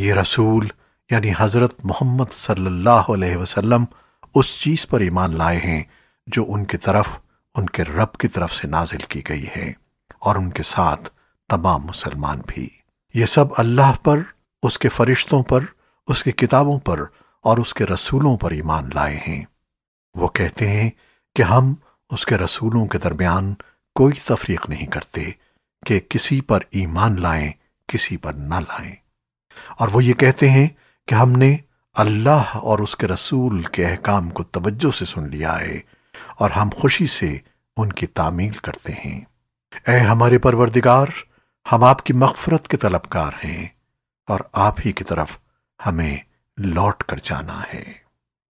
یہ رسول یعنی حضرت محمد صلی اللہ علیہ وسلم اس چیز پر ایمان لائے ہیں جو ان کی طرف، ان کے رب کی طرف سے نازل کی گئی ہے اور ان کے ساتھ تمام مسلمان بھی۔ یہ سب اللہ پر، اس کے فرشتوں پر، اس کی کتابوں پر اور اس کے رسولوں پر ایمان لائے ہیں۔ وہ کہتے ہیں کہ ہم اس کے رسولوں کے درمیان کوئی تفریق نہیں کرتے کہ کسی پر ایمان لائیں، کسی پر نہ لائیں۔ اور وہ یہ کہتے ہیں کہ ہم نے اللہ اور اس کے رسول کے احکام کو توجہ سے سن لیا ہے اور ہم خوشی سے ان کی تعمیل کرتے ہیں۔ اے ہمارے پروردگار، ہم آپ کی مغفرت کے طلبکار ہیں اور آپ ہی کی طرف ہمیں لوٹ کر جانا ہے۔